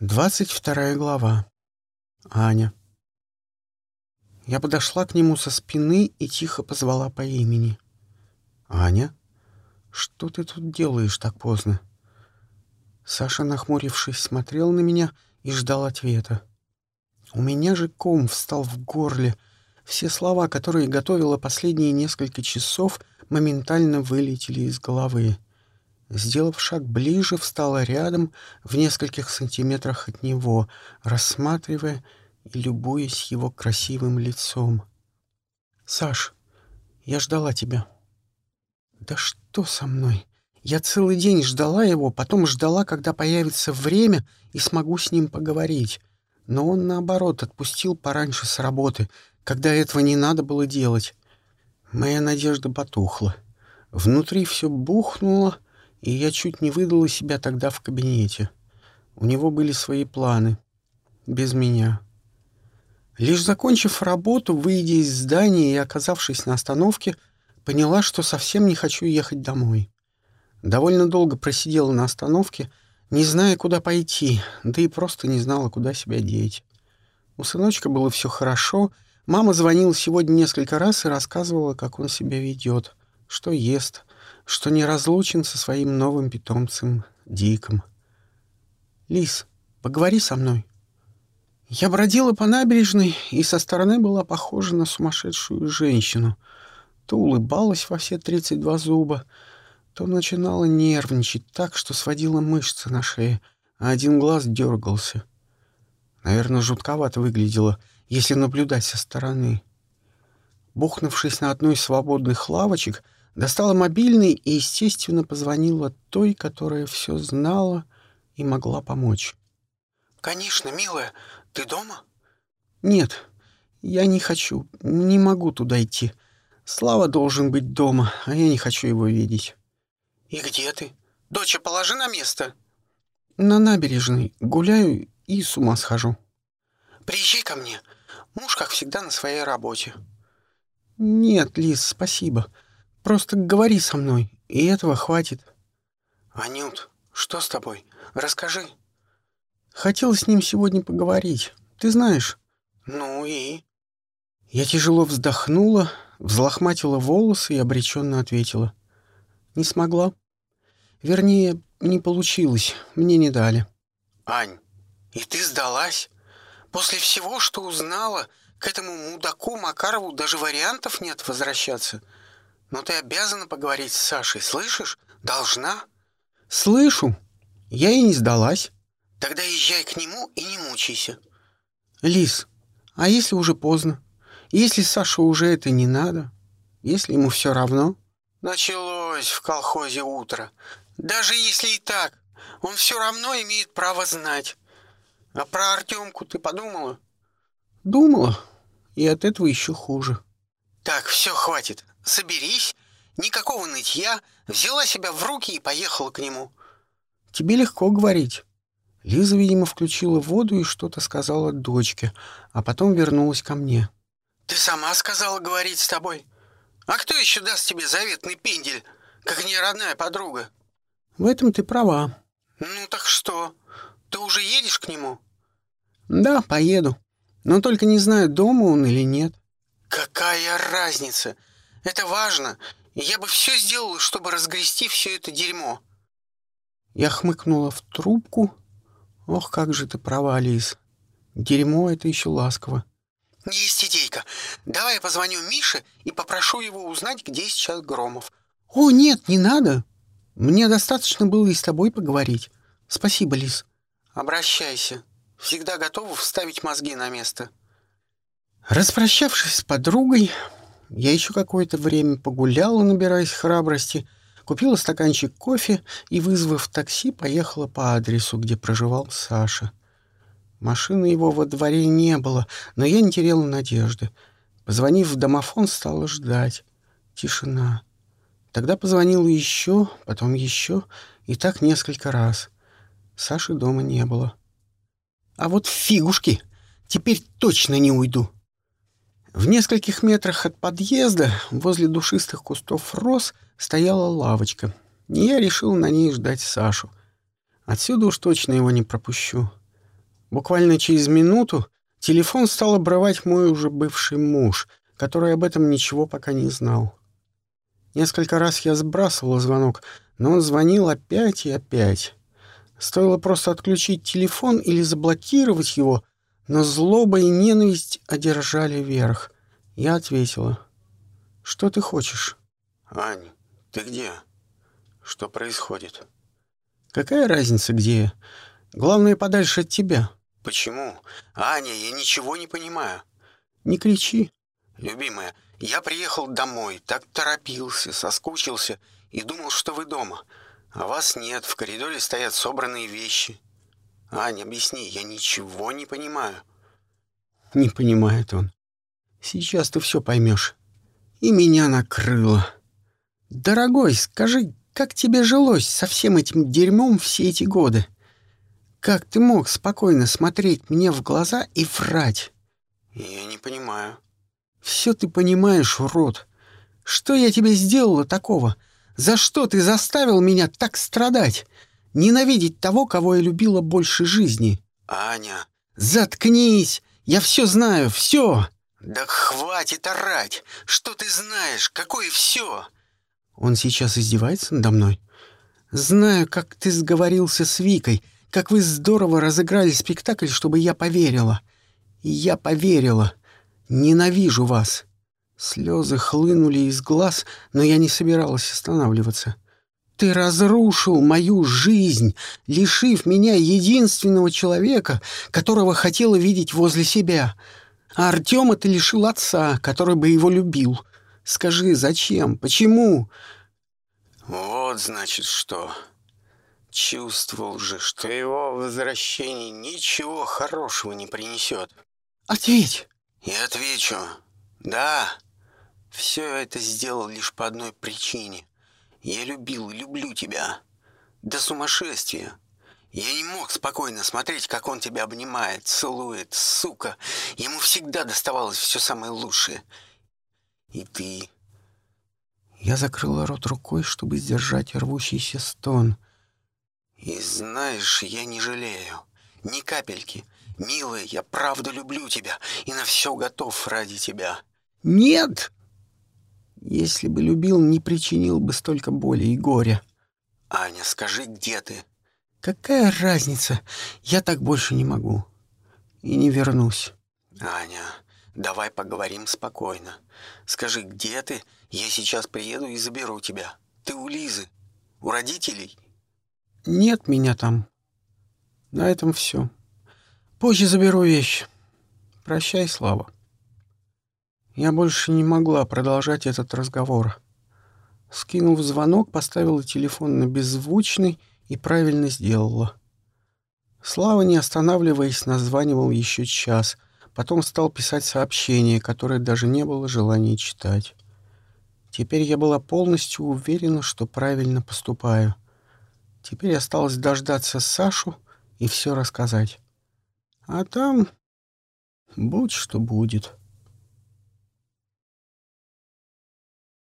Двадцать вторая глава. Аня. Я подошла к нему со спины и тихо позвала по имени. «Аня, что ты тут делаешь так поздно?» Саша, нахмурившись, смотрел на меня и ждал ответа. У меня же ком встал в горле. Все слова, которые готовила последние несколько часов, моментально вылетели из головы. Сделав шаг ближе, встала рядом, в нескольких сантиметрах от него, рассматривая и любуясь его красивым лицом. «Саш, я ждала тебя». «Да что со мной? Я целый день ждала его, потом ждала, когда появится время и смогу с ним поговорить. Но он, наоборот, отпустил пораньше с работы, когда этого не надо было делать. Моя надежда потухла. Внутри все бухнуло, и я чуть не выдала себя тогда в кабинете. У него были свои планы. Без меня. Лишь закончив работу, выйдя из здания и оказавшись на остановке, поняла, что совсем не хочу ехать домой. Довольно долго просидела на остановке, не зная, куда пойти, да и просто не знала, куда себя деть. У сыночка было все хорошо. Мама звонила сегодня несколько раз и рассказывала, как он себя ведет, что ест, что не разлучен со своим новым питомцем Диком. «Лис, поговори со мной». Я бродила по набережной и со стороны была похожа на сумасшедшую женщину. То улыбалась во все тридцать два зуба, то начинала нервничать так, что сводила мышцы на шее, а один глаз дергался. Наверное, жутковато выглядело, если наблюдать со стороны. Бухнувшись на одну из свободных лавочек, Достала мобильный и, естественно, позвонила той, которая все знала и могла помочь. «Конечно, милая. Ты дома?» «Нет, я не хочу, не могу туда идти. Слава должен быть дома, а я не хочу его видеть». «И где ты? Доча, положи на место». «На набережной. Гуляю и с ума схожу». «Приезжай ко мне. Муж, как всегда, на своей работе». «Нет, Лиз, спасибо. Просто говори со мной, и этого хватит. Анют, что с тобой? Расскажи. Хотел с ним сегодня поговорить. Ты знаешь. Ну и? Я тяжело вздохнула, взлохматила волосы и обреченно ответила. Не смогла. Вернее, не получилось. Мне не дали. Ань, и ты сдалась? После всего, что узнала, к этому мудаку Макарову даже вариантов нет возвращаться. — но ты обязана поговорить с Сашей, слышишь? Должна. Слышу. Я и не сдалась. Тогда езжай к нему и не мучайся. Лис, а если уже поздно? Если Саше уже это не надо? Если ему все равно? Началось в колхозе утро. Даже если и так, он все равно имеет право знать. А про Артемку ты подумала? Думала. И от этого еще хуже. Так, все, хватит соберись, никакого нытья, взяла себя в руки и поехала к нему. Тебе легко говорить. Лиза, видимо, включила воду и что-то сказала дочке, а потом вернулась ко мне. Ты сама сказала говорить с тобой. А кто еще даст тебе заветный пендель, как не родная подруга? В этом ты права. Ну так что, ты уже едешь к нему? Да, поеду. Но только не знаю, дома он или нет. Какая разница? Это важно. Я бы все сделал, чтобы разгрести все это дерьмо. Я хмыкнула в трубку. Ох, как же ты права, Лиз. Дерьмо — это еще ласково. Есть идейка. Давай я позвоню Мише и попрошу его узнать, где сейчас Громов. О, нет, не надо. Мне достаточно было и с тобой поговорить. Спасибо, Лиз. Обращайся. Всегда готова вставить мозги на место. Распрощавшись с подругой, я еще какое-то время погуляла, набираясь храбрости, купила стаканчик кофе и, вызвав такси, поехала по адресу, где проживал Саша. Машины его во дворе не было, но я не теряла надежды. Позвонив в домофон, стала ждать. Тишина. Тогда позвонила еще, потом еще, и так несколько раз. Саши дома не было. А вот фигушки! Теперь точно не уйду. В нескольких метрах от подъезда, возле душистых кустов роз, стояла лавочка, и я решил на ней ждать Сашу. Отсюда уж точно его не пропущу. Буквально через минуту телефон стал обрывать мой уже бывший муж, который об этом ничего пока не знал. Несколько раз я сбрасывал звонок, но он звонил опять и опять. Стоило просто отключить телефон или заблокировать его, но злоба и ненависть одержали верх. Я ответила. «Что ты хочешь?» «Ань, ты где? Что происходит?» «Какая разница, где я? Главное, подальше от тебя». «Почему? Аня, я ничего не понимаю». «Не кричи». «Любимая, я приехал домой, так торопился, соскучился и думал, что вы дома. А вас нет, в коридоре стоят собранные вещи. Аня, объясни, я ничего не понимаю». «Не понимает он. Сейчас ты все поймешь. И меня накрыло. Дорогой, скажи, как тебе жилось со всем этим дерьмом все эти годы? Как ты мог спокойно смотреть мне в глаза и врать?» «Я не понимаю». «Все ты понимаешь, урод. Что я тебе сделала такого? За что ты заставил меня так страдать? Ненавидеть того, кого я любила больше жизни?» «Аня...» «Заткнись! Я все знаю, все!» «Да хватит орать! Что ты знаешь? Какое все?» Он сейчас издевается надо мной? «Знаю, как ты сговорился с Викой, как вы здорово разыграли спектакль, чтобы я поверила. И я поверила. Ненавижу вас!» Слезы хлынули из глаз, но я не собиралась останавливаться. «Ты разрушил мою жизнь, лишив меня единственного человека, которого хотела видеть возле себя. А Артема ты лишил отца, который бы его любил. Скажи, зачем? Почему?» «Вот, значит, что...» Чувствовал же, что его возвращение ничего хорошего не принесет. «Ответь!» И отвечу. «Да, все это сделал лишь по одной причине. Я любил и люблю тебя. До сумасшествия. Я не мог спокойно смотреть, как он тебя обнимает, целует, сука. Ему всегда доставалось все самое лучшее. И ты...» Я закрыла рот рукой, чтобы сдержать рвущийся стон. «И знаешь, я не жалею. Ни капельки. Милая, я правда люблю тебя и на все готов ради тебя». «Нет!» Если бы любил, не причинил бы столько боли и горя. «Аня, скажи, где ты?» «Какая разница? Я так больше не могу. И не вернусь». «Аня, давай поговорим спокойно. Скажи, где ты? Я сейчас приеду и заберу тебя. Ты у Лизы? У родителей?» «Нет меня там. На этом все. Позже заберу вещи. Прощай, Слава». Я больше не могла продолжать этот разговор. Скинув звонок, поставила телефон на беззвучный и правильно сделала. Слава, не останавливаясь, названивал еще час, потом стал писать сообщение, которое даже не было желания читать. Теперь я была полностью уверена, что правильно поступаю. Теперь осталось дождаться Сашу и все рассказать. А там будь что будет.